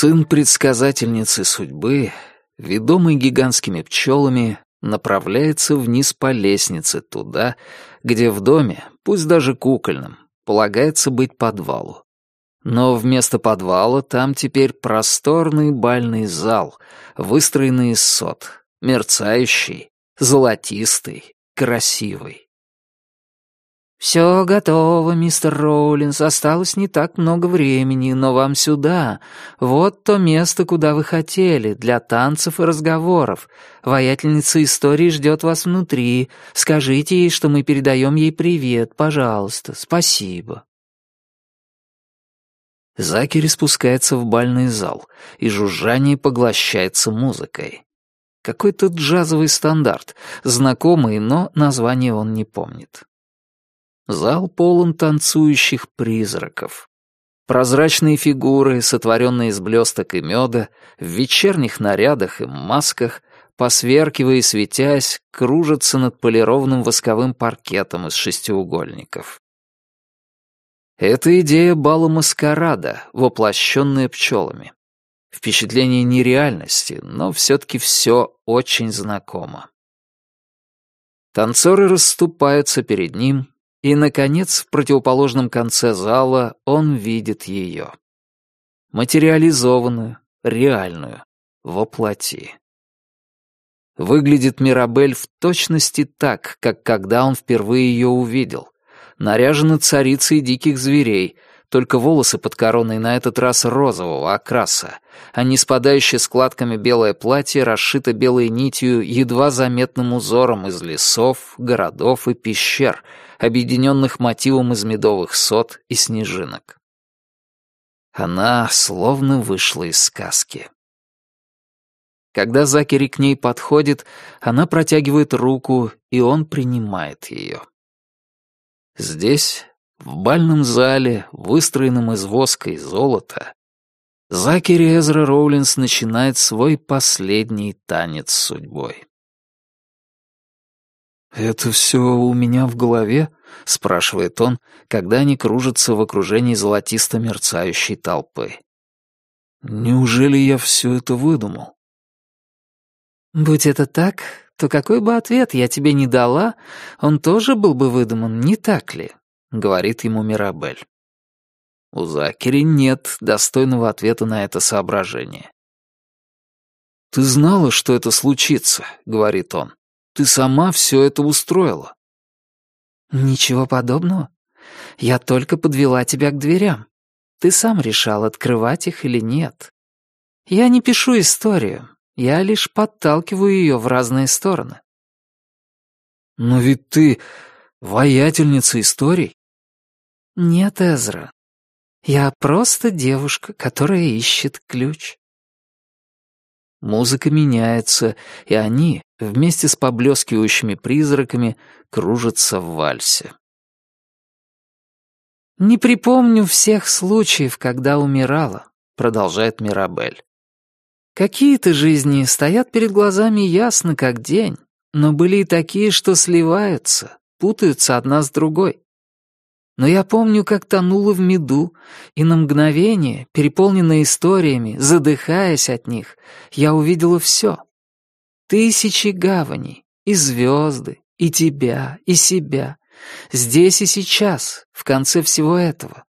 Сын предсказательницы судьбы, ведомый гигантскими пчелами, направляется вниз по лестнице туда, где в доме, пусть даже кукольном, полагается быть подвалу. Но вместо подвала там теперь просторный бальный зал, выстроенный из сот, мерцающий, золотистый, красивый. «Все готово, мистер Роулинс. Осталось не так много времени, но вам сюда. Вот то место, куда вы хотели, для танцев и разговоров. Воятельница истории ждет вас внутри. Скажите ей, что мы передаем ей привет, пожалуйста. Спасибо». Закери спускается в бальный зал, и жужжание поглощается музыкой. Какой-то джазовый стандарт, знакомый, но название он не помнит. Зал полон танцующих призраков. Прозрачные фигуры, сотворенные из блесток и меда, в вечерних нарядах и масках, посверкивая и светясь, кружатся над полированным восковым паркетом из шестиугольников. Это идея бала маскарада, воплощенная пчелами. Впечатление нереальности, но все-таки все очень знакомо. Танцоры расступаются перед ним, и, наконец, в противоположном конце зала он видит ее. Материализованную, реальную, во плоти. Выглядит Мирабель в точности так, как когда он впервые ее увидел. Наряжена царицей диких зверей, только волосы под короной на этот раз розового окраса, а не спадающее складками белое платье расшито белой нитью едва заметным узором из лесов, городов и пещер, объединенных мотивом из медовых сот и снежинок. Она словно вышла из сказки. Когда Закери к ней подходит, она протягивает руку, и он принимает ее. Здесь в бальном зале, выстроенном из воска и золота, Закери Эзра Роулинс начинает свой последний танец с судьбой. «Это все у меня в голове?» — спрашивает он, когда они кружатся в окружении золотисто мерцающей толпы. «Неужели я все это выдумал?» «Будь это так, то какой бы ответ я тебе не дала, он тоже был бы выдуман, не так ли?» — говорит ему Мирабель. У Закери нет достойного ответа на это соображение. «Ты знала, что это случится», — говорит он. «Ты сама все это устроила». «Ничего подобного. Я только подвела тебя к дверям. Ты сам решал, открывать их или нет. Я не пишу историю, я лишь подталкиваю ее в разные стороны». «Но ведь ты воятельница историй. «Нет, Эзра. Я просто девушка, которая ищет ключ». Музыка меняется, и они, вместе с поблескивающими призраками, кружатся в вальсе. «Не припомню всех случаев, когда умирала», — продолжает Мирабель. «Какие-то жизни стоят перед глазами ясно, как день, но были и такие, что сливаются, путаются одна с другой. Но я помню, как тонула в меду, и на мгновение, переполненное историями, задыхаясь от них, я увидела все. Тысячи гаваней, и звезды, и тебя, и себя. Здесь и сейчас, в конце всего этого.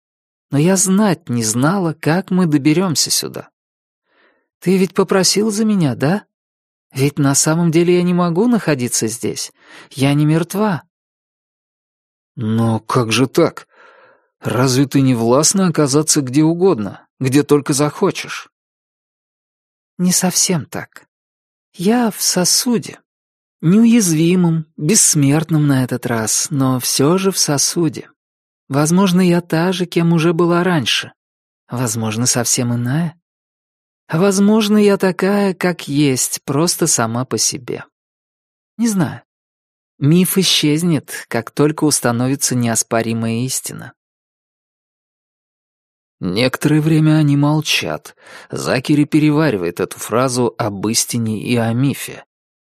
Но я знать не знала, как мы доберемся сюда. Ты ведь попросил за меня, да? Ведь на самом деле я не могу находиться здесь. Я не мертва. «Но как же так? Разве ты не властна оказаться где угодно, где только захочешь?» «Не совсем так. Я в сосуде. Неуязвимым, бессмертным на этот раз, но все же в сосуде. Возможно, я та же, кем уже была раньше. Возможно, совсем иная. А возможно, я такая, как есть, просто сама по себе. Не знаю. Миф исчезнет, как только установится неоспоримая истина. Некоторое время они молчат. Закери переваривает эту фразу об истине и о мифе.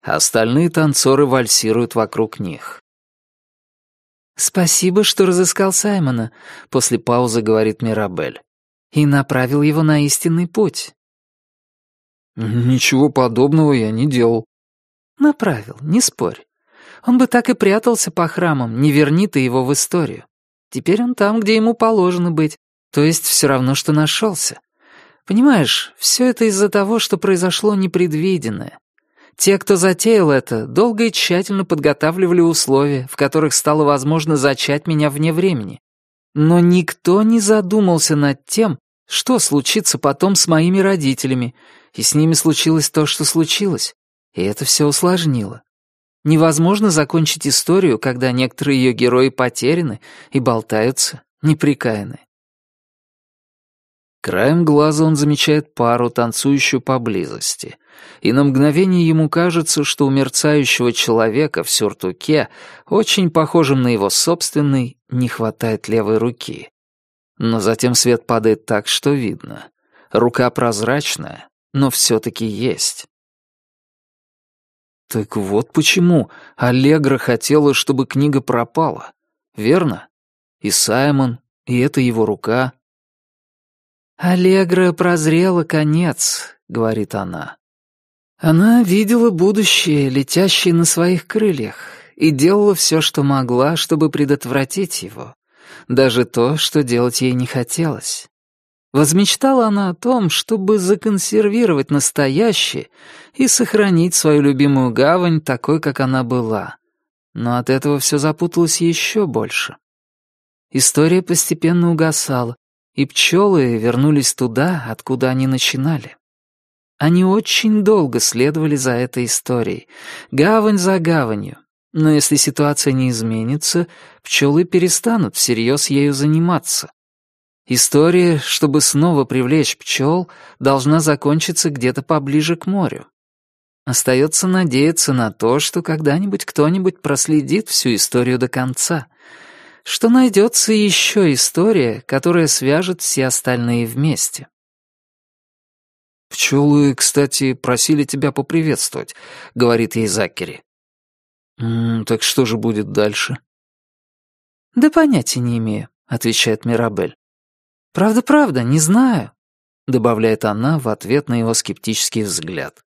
Остальные танцоры вальсируют вокруг них. «Спасибо, что разыскал Саймона», — после паузы говорит Мирабель. «И направил его на истинный путь. Ничего подобного я не делал. Направил, не спорь. Он бы так и прятался по храмам, не верни ты его в историю. Теперь он там, где ему положено быть, то есть все равно, что нашелся. Понимаешь, все это из-за того, что произошло непредвиденное. Те, кто затеял это, долго и тщательно подготавливали условия, в которых стало возможно зачать меня вне времени. Но никто не задумался над тем, что случится потом с моими родителями, и с ними случилось то, что случилось, и это все усложнило. Невозможно закончить историю, когда некоторые ее герои потеряны и болтаются неприкаяны. Краем глаза он замечает пару, танцующую поблизости, и на мгновение ему кажется, что у мерцающего человека в сюртуке, очень похожем на его собственный, не хватает левой руки. Но затем свет падает так, что видно. Рука прозрачная, но все-таки есть. Так вот почему Аллегра хотела, чтобы книга пропала. Верно? И Саймон, и это его рука — «Аллегра прозрела конец», — говорит она. Она видела будущее, летящее на своих крыльях, и делала все, что могла, чтобы предотвратить его. Даже то, что делать ей не хотелось. Возмечтала она о том, чтобы законсервировать настоящее и сохранить свою любимую гавань такой, как она была. Но от этого все запуталось еще больше. История постепенно угасала, и пчелы вернулись туда, откуда они начинали. Они очень долго следовали за этой историей, гавань за гаванью. Но если ситуация не изменится, пчелы перестанут всерьез ею заниматься. История, чтобы снова привлечь пчел, должна закончиться где-то поближе к морю. Остается надеяться на то, что когда-нибудь кто-нибудь проследит всю историю до конца — что найдется еще история, которая свяжет все остальные вместе. «Пчелы, кстати, просили тебя поприветствовать», — говорит ей Закери. «М «Так что же будет дальше?» «Да понятия не имею», — отвечает Мирабель. «Правда-правда, не знаю», — добавляет она в ответ на его скептический взгляд.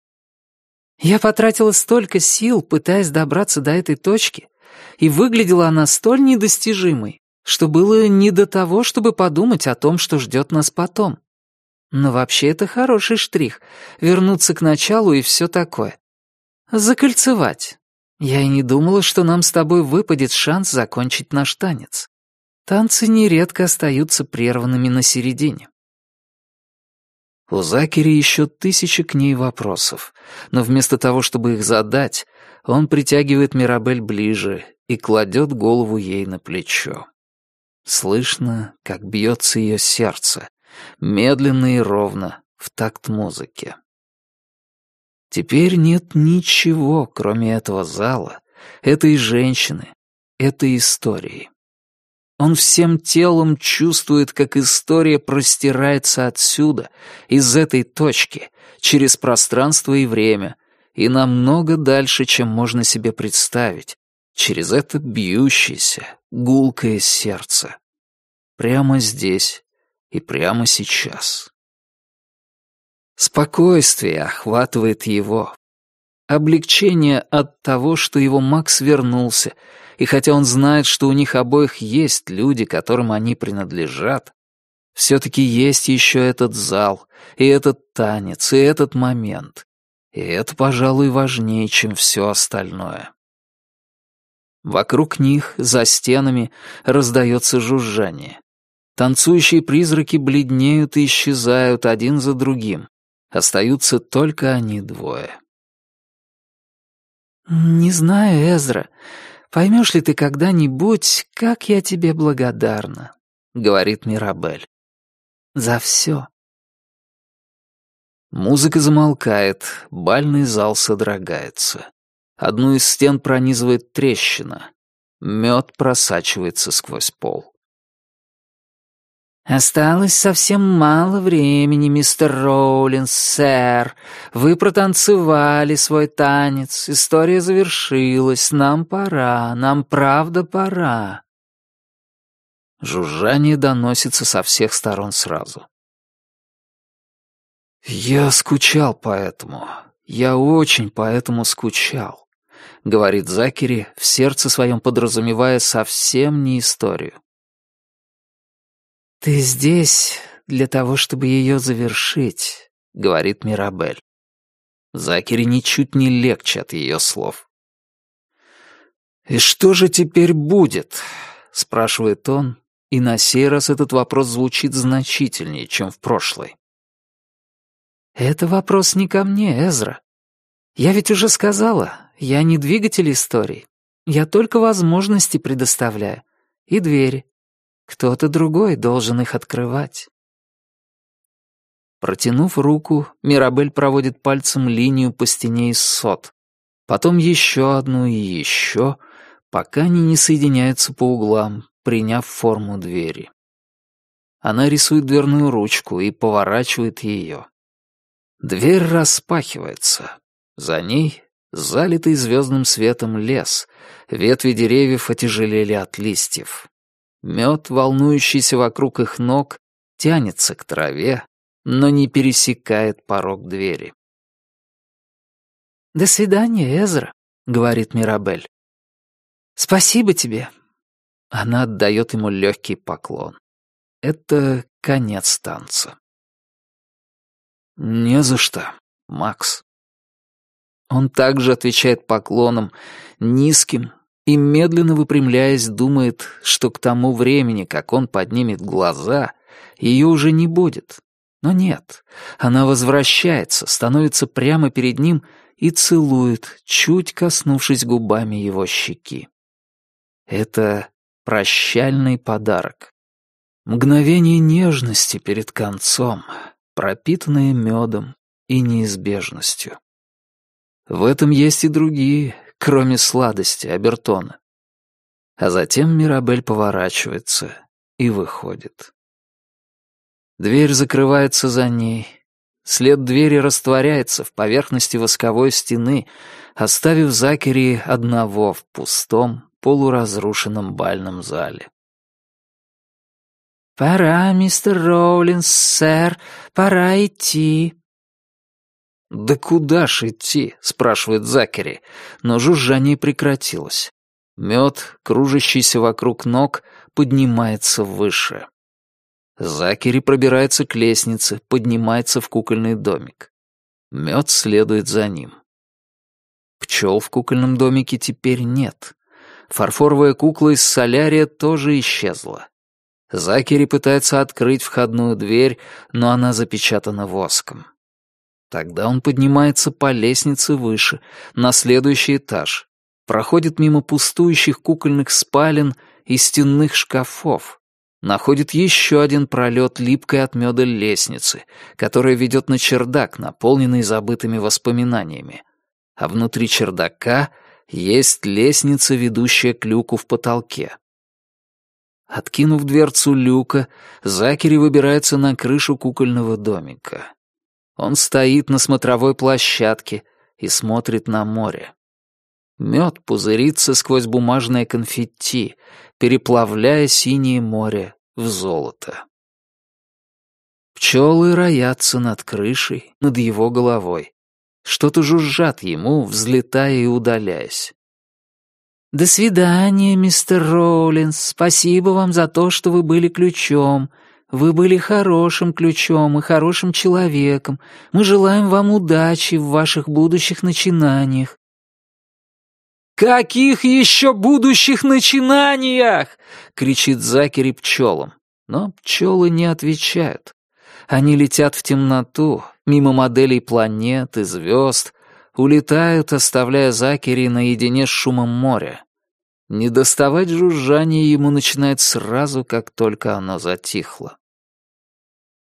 «Я потратила столько сил, пытаясь добраться до этой точки, и выглядела она столь недостижимой, что было не до того, чтобы подумать о том, что ждет нас потом. Но вообще это хороший штрих — вернуться к началу и все такое. Закольцевать. Я и не думала, что нам с тобой выпадет шанс закончить наш танец. Танцы нередко остаются прерванными на середине. У Закери еще тысячи к ней вопросов, но вместо того, чтобы их задать, он притягивает Мирабель ближе и кладет голову ей на плечо. Слышно, как бьется ее сердце, медленно и ровно, в такт музыки. Теперь нет ничего, кроме этого зала, этой женщины, этой истории. Он всем телом чувствует, как история простирается отсюда, из этой точки, через пространство и время, и намного дальше, чем можно себе представить, через это бьющееся, гулкое сердце. Прямо здесь и прямо сейчас. Спокойствие охватывает его. Облегчение от того, что его Макс вернулся, и хотя он знает, что у них обоих есть люди, которым они принадлежат, все-таки есть еще этот зал, и этот танец, и этот момент. И это, пожалуй, важнее, чем все остальное. Вокруг них, за стенами, раздается жужжание. Танцующие призраки бледнеют и исчезают один за другим. Остаются только они двое. «Не знаю, Эзра, поймешь ли ты когда-нибудь, как я тебе благодарна», — говорит Мирабель. «За все». Музыка замолкает, бальный зал содрогается. Одну из стен пронизывает трещина. Мед просачивается сквозь пол. «Осталось совсем мало времени, мистер Роулинс, сэр. Вы протанцевали свой танец, история завершилась, нам пора, нам правда пора». Жужжание доносится со всех сторон сразу. «Я скучал по этому. Я очень по этому скучал», — говорит Закери, в сердце своем подразумевая совсем не историю. «Ты здесь для того, чтобы ее завершить», — говорит Мирабель. Закери ничуть не легче от ее слов. «И что же теперь будет?» — спрашивает он, и на сей раз этот вопрос звучит значительнее, чем в прошлый. «Это вопрос не ко мне, Эзра. Я ведь уже сказала, я не двигатель истории. Я только возможности предоставляю. И двери. Кто-то другой должен их открывать». Протянув руку, Мирабель проводит пальцем линию по стене из сот. Потом еще одну и еще, пока они не соединяются по углам, приняв форму двери. Она рисует дверную ручку и поворачивает ее. Дверь распахивается. За ней залитый звездным светом лес. Ветви деревьев отяжелели от листьев. Мед, волнующийся вокруг их ног, тянется к траве, но не пересекает порог двери. «До свидания, Эзра», — говорит Мирабель. «Спасибо тебе». Она отдает ему легкий поклон. Это конец танца. «Не за что, Макс». Он также отвечает поклоном, низким, и, медленно выпрямляясь, думает, что к тому времени, как он поднимет глаза, ее уже не будет, но нет, она возвращается, становится прямо перед ним и целует, чуть коснувшись губами его щеки. Это прощальный подарок. Мгновение нежности перед концом, пропитанное медом и неизбежностью. В этом есть и другие, кроме сладости Абертона. А затем Мирабель поворачивается и выходит. Дверь закрывается за ней. След двери растворяется в поверхности восковой стены, оставив Закери одного в пустом, полуразрушенном бальном зале. «Пора, мистер Роулинс, сэр, пора идти». «Да куда ж идти?» — спрашивает Закери, но жужжание прекратилось. Мед, кружащийся вокруг ног, поднимается выше. Закери пробирается к лестнице, поднимается в кукольный домик. Мед следует за ним. Пчел в кукольном домике теперь нет. Фарфоровая кукла из солярия тоже исчезла. Закери пытается открыть входную дверь, но она запечатана воском. Тогда он поднимается по лестнице выше, на следующий этаж, проходит мимо пустующих кукольных спален и стенных шкафов, находит еще один пролет липкой от меда лестницы, которая ведет на чердак, наполненный забытыми воспоминаниями. А внутри чердака есть лестница, ведущая к люку в потолке. Откинув дверцу люка, Закери выбирается на крышу кукольного домика. Он стоит на смотровой площадке и смотрит на море. Мед пузырится сквозь бумажное конфетти, переплавляя синее море в золото. Пчелы роятся над крышей, над его головой. Что-то жужжат ему, взлетая и удаляясь. «До свидания, мистер Роулинс. Спасибо вам за то, что вы были ключом. Вы были хорошим ключом и хорошим человеком. Мы желаем вам удачи в ваших будущих начинаниях. «Каких еще будущих начинаниях?» — кричит Закери пчелам. Но пчелы не отвечают. Они летят в темноту, мимо моделей планет и звезд, улетают, оставляя Закери наедине с шумом моря. Не доставать жужжание ему начинает сразу, как только оно затихло.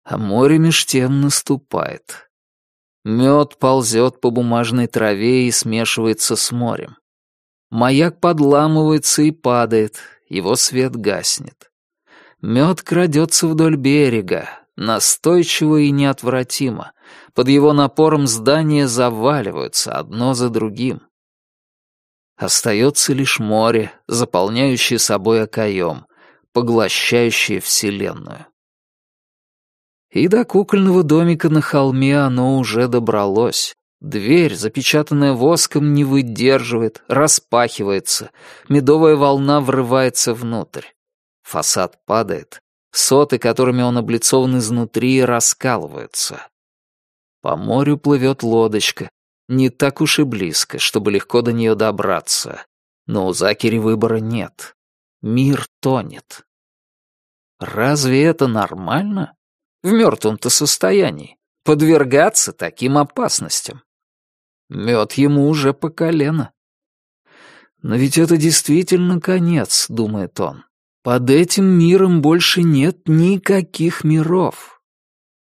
А море меж тем наступает. Мед ползет по бумажной траве и смешивается с морем. Маяк подламывается и падает, его свет гаснет. Мед крадется вдоль берега, настойчиво и неотвратимо. Под его напором здания заваливаются одно за другим. Остается лишь море, заполняющее собой окоем, поглощающее Вселенную. И до кукольного домика на холме оно уже добралось. Дверь, запечатанная воском, не выдерживает, распахивается, медовая волна врывается внутрь. Фасад падает, соты, которыми он облицован изнутри, раскалываются. По морю плывет лодочка, не так уж и близко, чтобы легко до нее добраться. Но у Закери выбора нет. Мир тонет. Разве это нормально? В мертвом-то состоянии. Подвергаться таким опасностям. Мед ему уже по колено. Но ведь это действительно конец, думает он. Под этим миром больше нет никаких миров.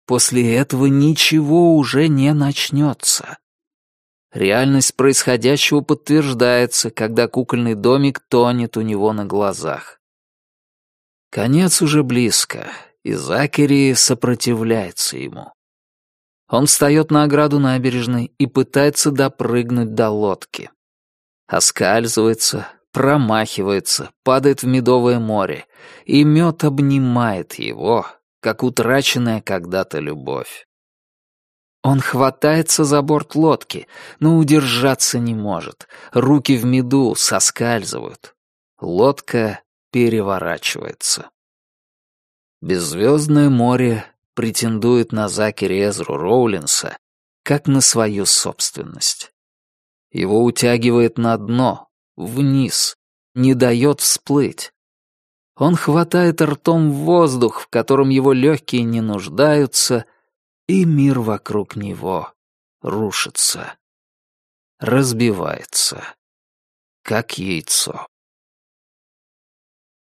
После этого ничего уже не начнется. Реальность происходящего подтверждается, когда кукольный домик тонет у него на глазах. Конец уже близко, и Закери сопротивляется ему. Он встает на ограду набережной и пытается допрыгнуть до лодки. Оскальзывается, промахивается, падает в медовое море, и мед обнимает его, как утраченная когда-то любовь. Он хватается за борт лодки, но удержаться не может. Руки в меду соскальзывают. Лодка переворачивается. Беззвездное море претендует на Закери Эзру Роулинса как на свою собственность. Его утягивает на дно, вниз, не дает всплыть. Он хватает ртом воздух, в котором его легкие не нуждаются, и мир вокруг него рушится, разбивается, как яйцо.